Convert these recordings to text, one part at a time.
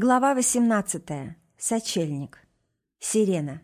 Глава 18. Сочельник. Сирена.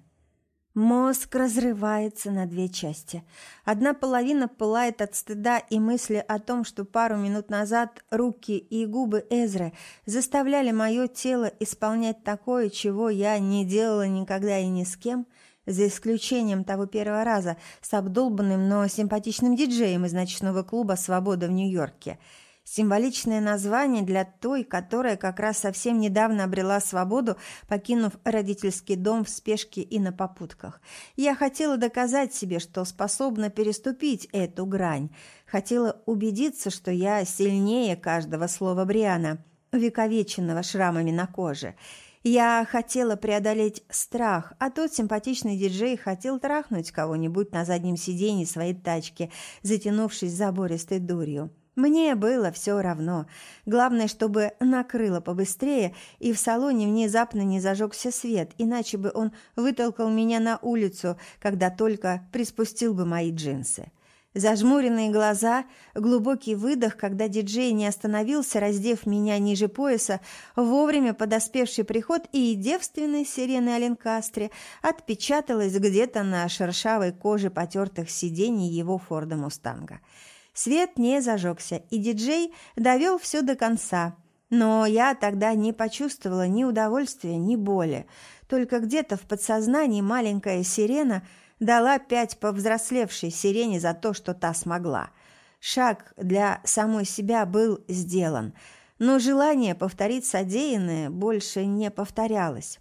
Мозг разрывается на две части. Одна половина пылает от стыда и мысли о том, что пару минут назад руки и губы Эзры заставляли мое тело исполнять такое, чего я не делала никогда и ни с кем, за исключением того первого раза с обдолбанным, но симпатичным диджеем из ночного клуба «Свобода» в Нью-Йорке – Символичное название для той, которая как раз совсем недавно обрела свободу, покинув родительский дом в спешке и на попутках. Я хотела доказать себе, что способна переступить эту грань. Хотела убедиться, что я сильнее каждого слова Бриана, увековеченного шрамами на коже. Я хотела преодолеть страх, а тот симпатичный диджей хотел трахнуть кого-нибудь на заднем сиденье своей тачки, затянувшись забористой дурью. Мне было все равно. Главное, чтобы накрыло побыстрее, и в салоне внезапно не зажегся свет, иначе бы он вытолкал меня на улицу, когда только приспустил бы мои джинсы. Зажмуренные глаза, глубокий выдох, когда диджей не остановился, раздев меня ниже пояса, вовремя подоспевший приход и девственной сирены Аленкастре отпечаталась где-то на шершавой коже потертых сидений его Форда Мустанга. Свет не зажегся, и диджей довел все до конца. Но я тогда не почувствовала ни удовольствия, ни боли. Только где-то в подсознании маленькая сирена дала пять повзрослевшей сирене за то, что та смогла. Шаг для самой себя был сделан, но желание повторить содеянное больше не повторялось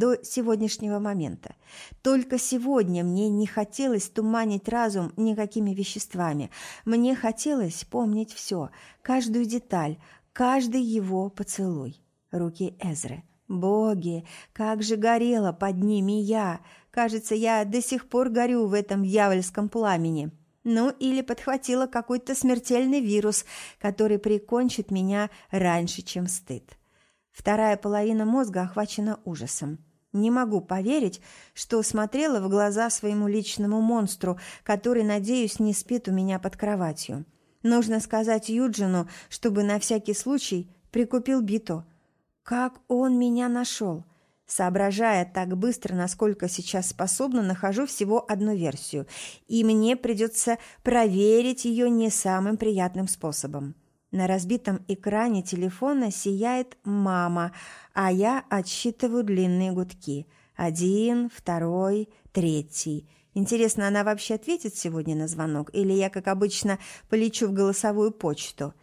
до сегодняшнего момента. Только сегодня мне не хотелось туманить разум никакими веществами. Мне хотелось помнить все, каждую деталь, каждый его поцелуй. Руки Эзры. Боги, как же горела под ними я! Кажется, я до сих пор горю в этом дьявольском пламени. Ну, или подхватила какой-то смертельный вирус, который прикончит меня раньше, чем стыд. Вторая половина мозга охвачена ужасом. Не могу поверить, что смотрела в глаза своему личному монстру, который, надеюсь, не спит у меня под кроватью. Нужно сказать Юджину, чтобы на всякий случай прикупил бито. Как он меня нашел? Соображая так быстро, насколько сейчас способна, нахожу всего одну версию, и мне придется проверить ее не самым приятным способом. На разбитом экране телефона сияет мама, а я отсчитываю длинные гудки. Один, второй, третий. Интересно, она вообще ответит сегодня на звонок? Или я, как обычно, полечу в голосовую почту?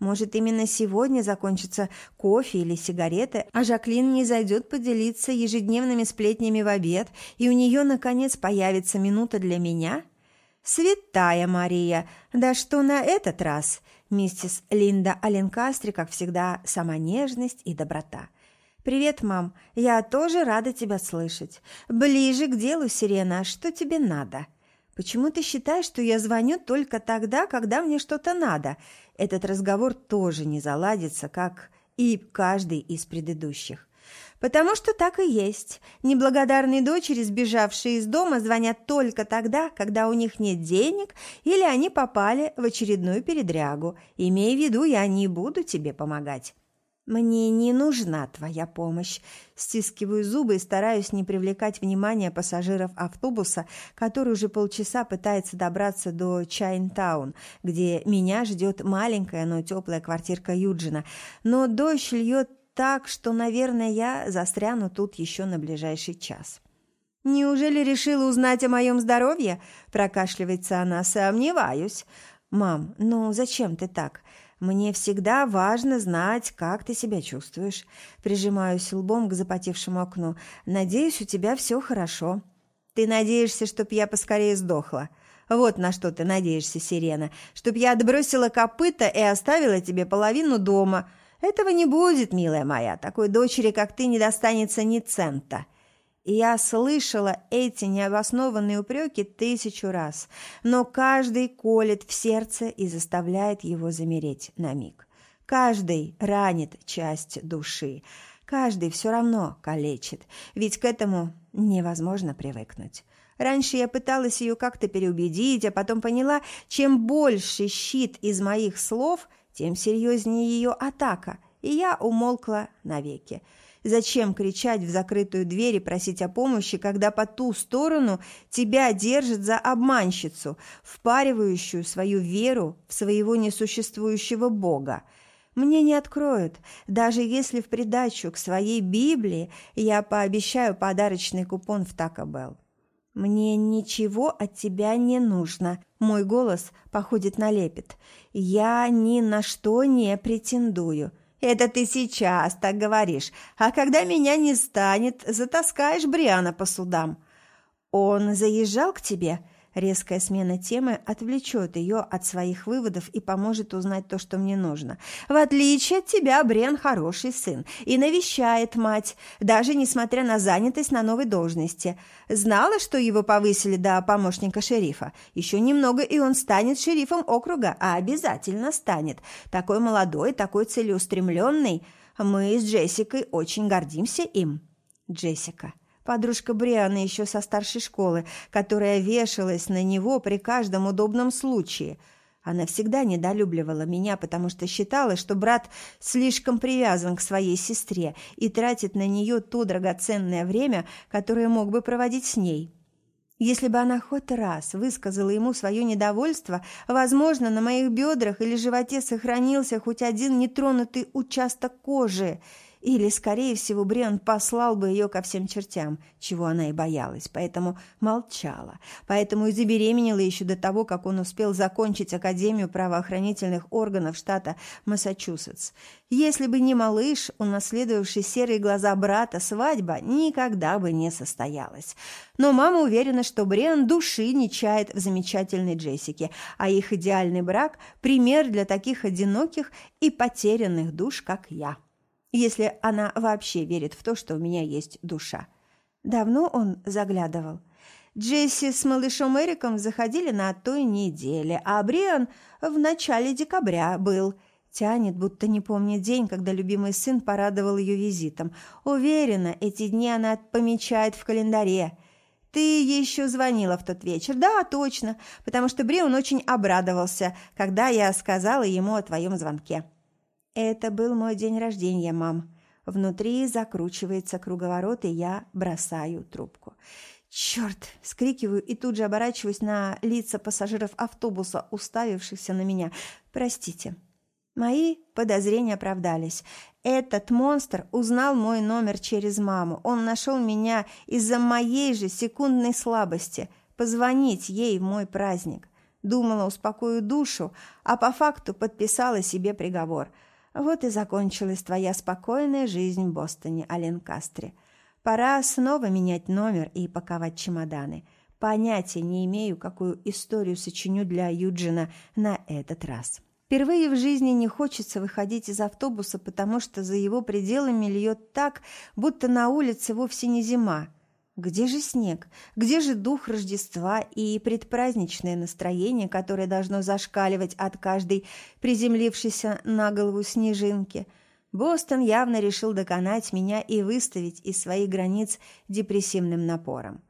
Может, именно сегодня закончится кофе или сигареты, а Жаклин не зайдет поделиться ежедневными сплетнями в обед, и у нее, наконец, появится минута для меня? Святая Мария! Да что на этот раз? Миссис Линда Аленкастри, как всегда, сама нежность и доброта. «Привет, мам. Я тоже рада тебя слышать. Ближе к делу, Сирена. Что тебе надо?» «Почему ты считаешь, что я звоню только тогда, когда мне что-то надо?» Этот разговор тоже не заладится, как и каждый из предыдущих. Потому что так и есть. Неблагодарные дочери, сбежавшие из дома, звонят только тогда, когда у них нет денег или они попали в очередную передрягу. Имея в виду, я не буду тебе помогать. «Мне не нужна твоя помощь», – стискиваю зубы и стараюсь не привлекать внимания пассажиров автобуса, который уже полчаса пытается добраться до Чайнтаун, где меня ждет маленькая, но теплая квартирка Юджина. Но дождь льет так, что, наверное, я застряну тут еще на ближайший час. «Неужели решила узнать о моем здоровье?» – прокашливается она. «Сомневаюсь». «Мам, ну зачем ты так? Мне всегда важно знать, как ты себя чувствуешь». Прижимаюсь лбом к запотевшему окну. «Надеюсь, у тебя все хорошо». «Ты надеешься, чтоб я поскорее сдохла?» «Вот на что ты надеешься, Сирена. Чтоб я отбросила копыта и оставила тебе половину дома». Этого не будет, милая моя, такой дочери, как ты, не достанется ни цента. И я слышала эти необоснованные упреки тысячу раз, но каждый колет в сердце и заставляет его замереть на миг. Каждый ранит часть души, каждый все равно калечит, ведь к этому невозможно привыкнуть. Раньше я пыталась ее как-то переубедить, а потом поняла, чем больше щит из моих слов – тем серьезнее ее атака, и я умолкла навеки. Зачем кричать в закрытую дверь и просить о помощи, когда по ту сторону тебя держат за обманщицу, впаривающую свою веру в своего несуществующего Бога? Мне не откроют, даже если в придачу к своей Библии я пообещаю подарочный купон в Тако Белл. «Мне ничего от тебя не нужно», – мой голос походит на лепет. «Я ни на что не претендую». «Это ты сейчас так говоришь, а когда меня не станет, затаскаешь Бриана по судам». «Он заезжал к тебе?» Резкая смена темы отвлечет ее от своих выводов и поможет узнать то, что мне нужно. В отличие от тебя, Брен хороший сын и навещает мать, даже несмотря на занятость на новой должности. Знала, что его повысили до помощника шерифа. Еще немного, и он станет шерифом округа, а обязательно станет. Такой молодой, такой целеустремленный. Мы с Джессикой очень гордимся им. Джессика. Подружка Брианы еще со старшей школы, которая вешалась на него при каждом удобном случае. Она всегда недолюбливала меня, потому что считала, что брат слишком привязан к своей сестре и тратит на нее то драгоценное время, которое мог бы проводить с ней. Если бы она хоть раз высказала ему свое недовольство, возможно, на моих бедрах или животе сохранился хоть один нетронутый участок кожи – или, скорее всего, Бриан послал бы ее ко всем чертям, чего она и боялась, поэтому молчала. Поэтому и забеременела еще до того, как он успел закончить Академию правоохранительных органов штата Массачусетс. Если бы не малыш, унаследовавший серые глаза брата, свадьба никогда бы не состоялась. Но мама уверена, что Бриан души не чает в замечательной Джессике, а их идеальный брак – пример для таких одиноких и потерянных душ, как я если она вообще верит в то, что у меня есть душа. Давно он заглядывал. Джесси с малышом Эриком заходили на той неделе, а Бриан в начале декабря был. Тянет, будто не помнит день, когда любимый сын порадовал ее визитом. Уверена, эти дни она помечает в календаре. Ты еще звонила в тот вечер. Да, точно, потому что Бриан очень обрадовался, когда я сказала ему о твоем звонке. Это был мой день рождения, мам. Внутри закручивается круговорот, и я бросаю трубку. «Черт!» – скрикиваю и тут же оборачиваюсь на лица пассажиров автобуса, уставившихся на меня. «Простите». Мои подозрения оправдались. Этот монстр узнал мой номер через маму. Он нашел меня из-за моей же секундной слабости. Позвонить ей в мой праздник. Думала, успокою душу, а по факту подписала себе приговор – вот и закончилась твоя спокойная жизнь в Бостоне, Аленкастре. Пора снова менять номер и паковать чемоданы. Понятия не имею, какую историю сочиню для Юджина на этот раз. Впервые в жизни не хочется выходить из автобуса, потому что за его пределами льет так, будто на улице вовсе не зима. Где же снег? Где же дух Рождества и предпраздничное настроение, которое должно зашкаливать от каждой приземлившейся на голову снежинки? Бостон явно решил доконать меня и выставить из своих границ депрессивным напором.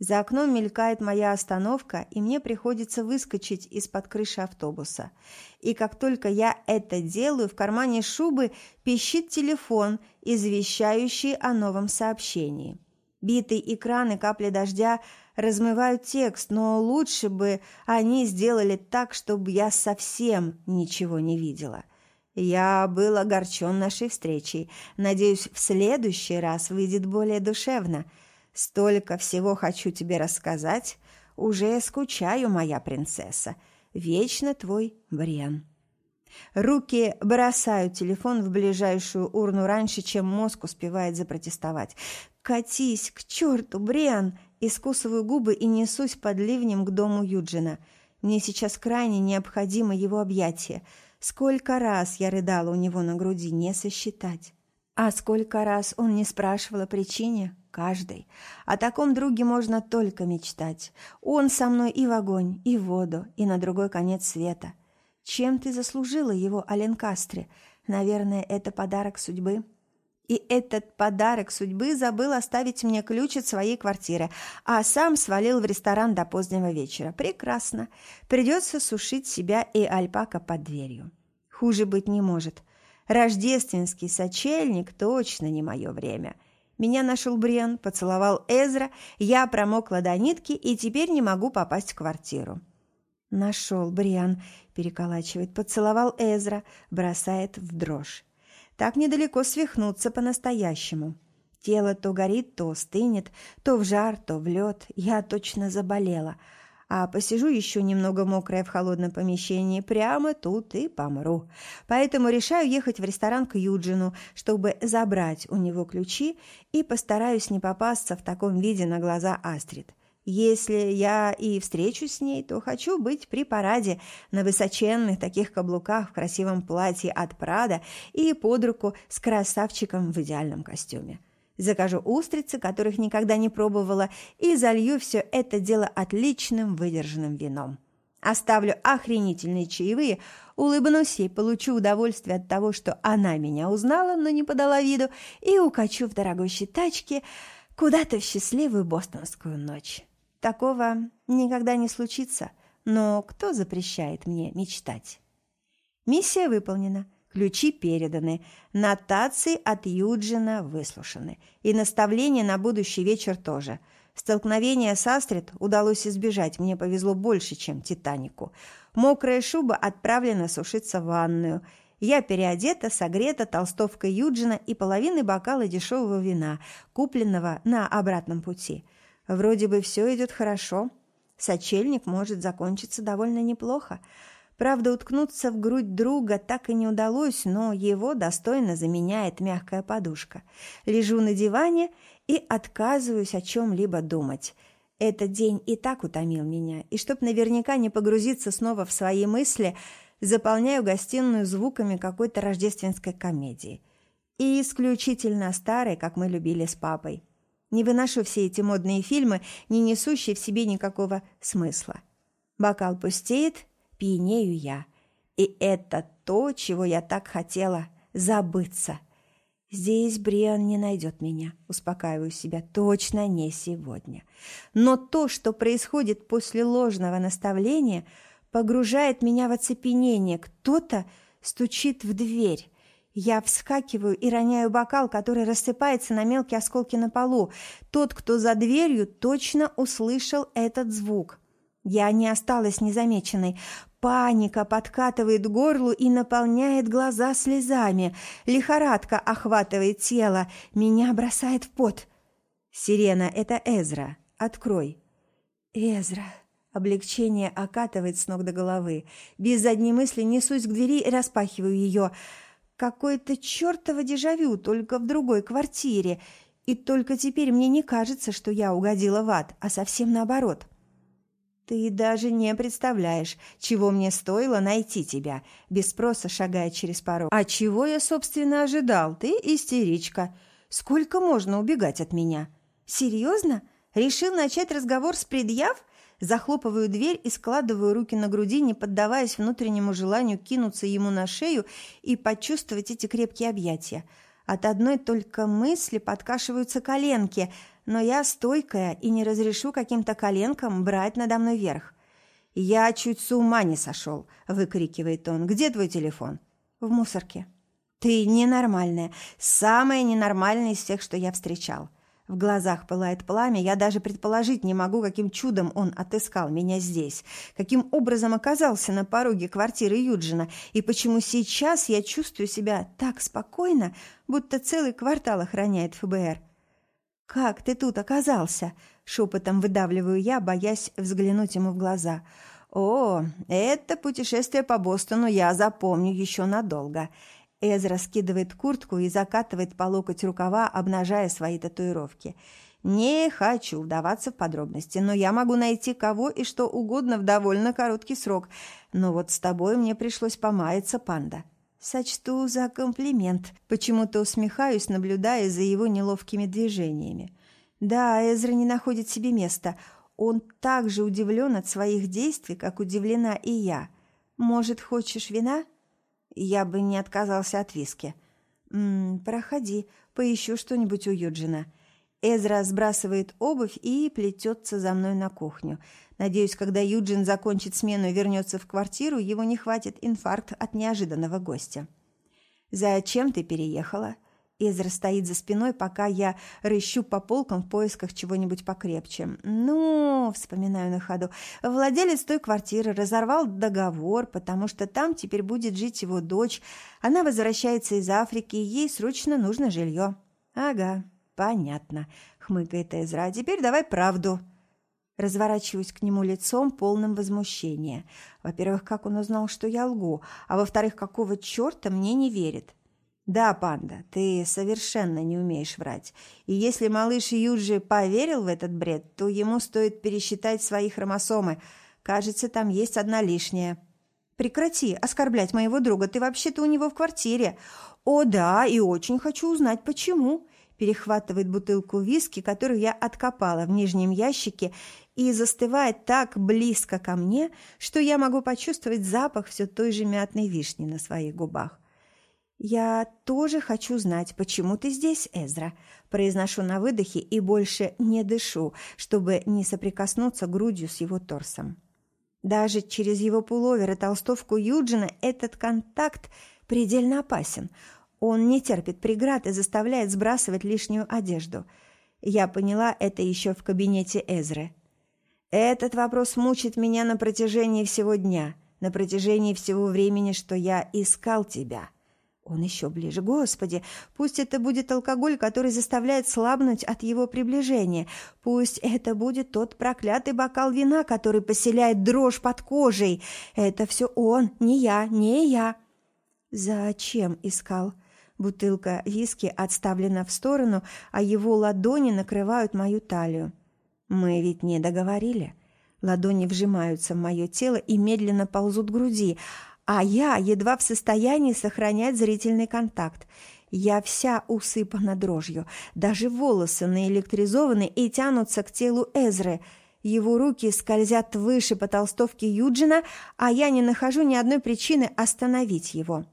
За окном мелькает моя остановка, и мне приходится выскочить из-под крыши автобуса. И как только я это делаю, в кармане шубы пищит телефон, извещающий о новом сообщении. Битый экран капли дождя размывают текст, но лучше бы они сделали так, чтобы я совсем ничего не видела. Я был огорчен нашей встречей. Надеюсь, в следующий раз выйдет более душевно. Столько всего хочу тебе рассказать. Уже скучаю, моя принцесса. Вечно твой Бриан. Руки бросают телефон в ближайшую урну раньше, чем мозг успевает запротестовать. «Катись к черту, Бриан!» Искусываю губы и несусь под ливнем к дому Юджина. Мне сейчас крайне необходимо его объятие. Сколько раз я рыдала у него на груди, не сосчитать. А сколько раз он не спрашивал о причине? Каждый. О таком друге можно только мечтать. Он со мной и в огонь, и в воду, и на другой конец света. Чем ты заслужила его, Аленкастре? Наверное, это подарок судьбы?» И этот подарок судьбы забыл оставить мне ключ от своей квартиры, а сам свалил в ресторан до позднего вечера. Прекрасно. Придется сушить себя и альпака под дверью. Хуже быть не может. Рождественский сочельник точно не мое время. Меня нашел Брен, поцеловал Эзра, я промокла до нитки и теперь не могу попасть в квартиру. Нашел Бриан, переколачивает, поцеловал Эзра, бросает в дрожь. Так недалеко свихнуться по-настоящему. Тело то горит, то стынет, то в жар, то в лед. Я точно заболела. А посижу еще немного мокрая в холодном помещении, прямо тут и помру. Поэтому решаю ехать в ресторан к Юджину, чтобы забрать у него ключи и постараюсь не попасться в таком виде на глаза Астрид. Если я и встречусь с ней, то хочу быть при параде на высоченных таких каблуках в красивом платье от Прада и под руку с красавчиком в идеальном костюме. Закажу устрицы, которых никогда не пробовала, и залью все это дело отличным выдержанным вином. Оставлю охренительные чаевые, улыбнусь ей, получу удовольствие от того, что она меня узнала, но не подала виду, и укачу в дорогущей тачке куда-то в счастливую бостонскую ночь. Такого никогда не случится, но кто запрещает мне мечтать? Миссия выполнена, ключи переданы, нотации от Юджина выслушаны и наставления на будущий вечер тоже. Столкновение с Астрид удалось избежать, мне повезло больше, чем Титанику. Мокрая шуба отправлена сушиться в ванную. Я переодета, согрета толстовкой Юджина и половиной бокала дешевого вина, купленного на обратном пути – Вроде бы все идет хорошо. Сочельник может закончиться довольно неплохо. Правда, уткнуться в грудь друга так и не удалось, но его достойно заменяет мягкая подушка. Лежу на диване и отказываюсь о чем-либо думать. Этот день и так утомил меня, и чтоб наверняка не погрузиться снова в свои мысли, заполняю гостиную звуками какой-то рождественской комедии. И исключительно старой, как мы любили с папой. Не выношу все эти модные фильмы, не несущие в себе никакого смысла. Бокал пустеет, пьянею я. И это то, чего я так хотела – забыться. Здесь Бриан не найдет меня, успокаиваю себя, точно не сегодня. Но то, что происходит после ложного наставления, погружает меня в оцепенение. Кто-то стучит в дверь. Я вскакиваю и роняю бокал, который рассыпается на мелкие осколки на полу. Тот, кто за дверью, точно услышал этот звук. Я не осталась незамеченной. Паника подкатывает горлу и наполняет глаза слезами. Лихорадка охватывает тело. Меня бросает в пот. «Сирена, это Эзра. Открой». «Эзра». Облегчение окатывает с ног до головы. Без задней мысли несусь к двери и распахиваю ее – Какое-то чертово дежавю, только в другой квартире. И только теперь мне не кажется, что я угодила в ад, а совсем наоборот. Ты даже не представляешь, чего мне стоило найти тебя, без спроса шагая через порог. А чего я, собственно, ожидал? Ты истеричка. Сколько можно убегать от меня? Серьезно? Решил начать разговор с предъяв? Захлопываю дверь и складываю руки на груди, не поддаваясь внутреннему желанию кинуться ему на шею и почувствовать эти крепкие объятия. От одной только мысли подкашиваются коленки, но я стойкая и не разрешу каким-то коленкам брать надо мной верх. «Я чуть с ума не сошел», – выкрикивает он. «Где твой телефон?» «В мусорке». «Ты ненормальная, самая ненормальная из всех, что я встречал». В глазах пылает пламя, я даже предположить не могу, каким чудом он отыскал меня здесь, каким образом оказался на пороге квартиры Юджина, и почему сейчас я чувствую себя так спокойно, будто целый квартал охраняет ФБР. «Как ты тут оказался?» – шепотом выдавливаю я, боясь взглянуть ему в глаза. «О, это путешествие по Бостону я запомню еще надолго». Эзра скидывает куртку и закатывает по локоть рукава, обнажая свои татуировки. «Не хочу вдаваться в подробности, но я могу найти кого и что угодно в довольно короткий срок. Но вот с тобой мне пришлось помаяться, панда». Сочту за комплимент. Почему-то усмехаюсь, наблюдая за его неловкими движениями. Да, Эзра не находит себе места. Он так же удивлен от своих действий, как удивлена и я. «Может, хочешь вина?» Я бы не отказался от виски. «М -м, проходи, поищу что-нибудь у Юджина». Эзра сбрасывает обувь и плетется за мной на кухню. Надеюсь, когда Юджин закончит смену и вернется в квартиру, его не хватит инфаркт от неожиданного гостя. «Зачем ты переехала?» Эзра стоит за спиной, пока я рыщу по полкам в поисках чего-нибудь покрепче. «Ну, — вспоминаю на ходу, — владелец той квартиры разорвал договор, потому что там теперь будет жить его дочь. Она возвращается из Африки, и ей срочно нужно жилье». «Ага, понятно», — хмыкает Эзра. «А теперь давай правду». Разворачиваюсь к нему лицом, полным возмущения. Во-первых, как он узнал, что я лгу, а во-вторых, какого черта мне не верит. «Да, панда, ты совершенно не умеешь врать. И если малыш Юджи поверил в этот бред, то ему стоит пересчитать свои хромосомы. Кажется, там есть одна лишняя». «Прекрати оскорблять моего друга, ты вообще-то у него в квартире». «О, да, и очень хочу узнать, почему». Перехватывает бутылку виски, которую я откопала в нижнем ящике, и застывает так близко ко мне, что я могу почувствовать запах все той же мятной вишни на своих губах. «Я тоже хочу знать, почему ты здесь, Эзра», произношу на выдохе и больше не дышу, чтобы не соприкоснуться грудью с его торсом. Даже через его пуловер и толстовку Юджина этот контакт предельно опасен. Он не терпит преград и заставляет сбрасывать лишнюю одежду. Я поняла это еще в кабинете Эзры. Этот вопрос мучит меня на протяжении всего дня, на протяжении всего времени, что я искал тебя. Он еще ближе. Господи, пусть это будет алкоголь, который заставляет слабнуть от его приближения. Пусть это будет тот проклятый бокал вина, который поселяет дрожь под кожей. Это все он, не я, не я. Зачем искал? Бутылка виски отставлена в сторону, а его ладони накрывают мою талию. Мы ведь не договорили. Ладони вжимаются в мое тело и медленно ползут к груди, а я едва в состоянии сохранять зрительный контакт. Я вся усыпана дрожью, даже волосы наэлектризованы и тянутся к телу Эзры. Его руки скользят выше по толстовке Юджина, а я не нахожу ни одной причины остановить его.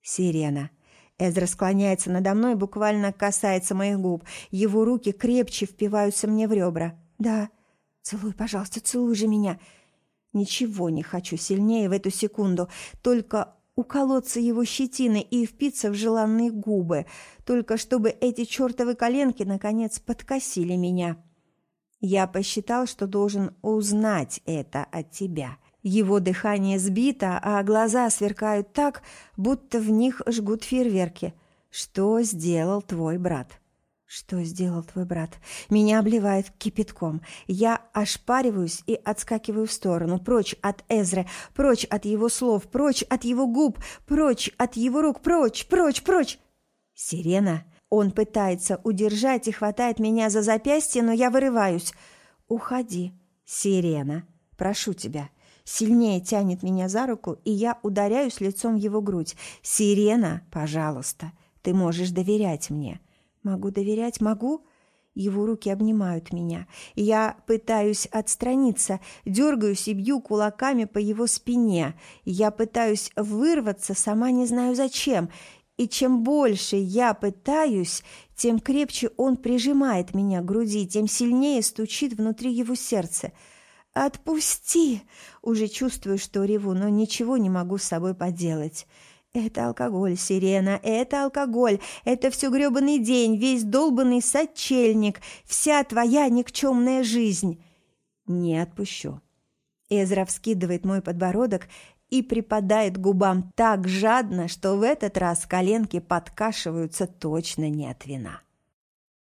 Сирена. Эзра склоняется надо мной, буквально касается моих губ. Его руки крепче впиваются мне в ребра. «Да, целуй, пожалуйста, целуй же меня!» Ничего не хочу сильнее в эту секунду, только уколоться его щетины и впиться в желанные губы, только чтобы эти чертовы коленки наконец подкосили меня. Я посчитал, что должен узнать это от тебя. Его дыхание сбито, а глаза сверкают так, будто в них жгут фейерверки. Что сделал твой брат?» Что сделал твой брат? Меня обливает кипятком. Я ошпариваюсь и отскакиваю в сторону, прочь от Эзры, прочь от его слов, прочь от его губ, прочь от его рук, прочь, прочь, прочь. Сирена. Он пытается удержать и хватает меня за запястье, но я вырываюсь. Уходи, Сирена. Прошу тебя. Сильнее тянет меня за руку, и я ударяюсь лицом в его грудь. «Сирена, пожалуйста, ты можешь доверять мне. Могу доверять, могу? Его руки обнимают меня. Я пытаюсь отстраниться, дергаюсь и бью кулаками по его спине. Я пытаюсь вырваться, сама не знаю зачем. И чем больше я пытаюсь, тем крепче он прижимает меня к груди, тем сильнее стучит внутри его сердца. «Отпусти!» Уже чувствую, что реву, но ничего не могу с собой поделать. Это алкоголь, Сирена, это алкоголь, это все грёбаный день, весь долбанный сочельник, вся твоя никчемная жизнь. Не отпущу. Эзра вскидывает мой подбородок и припадает губам так жадно, что в этот раз коленки подкашиваются точно не от вина.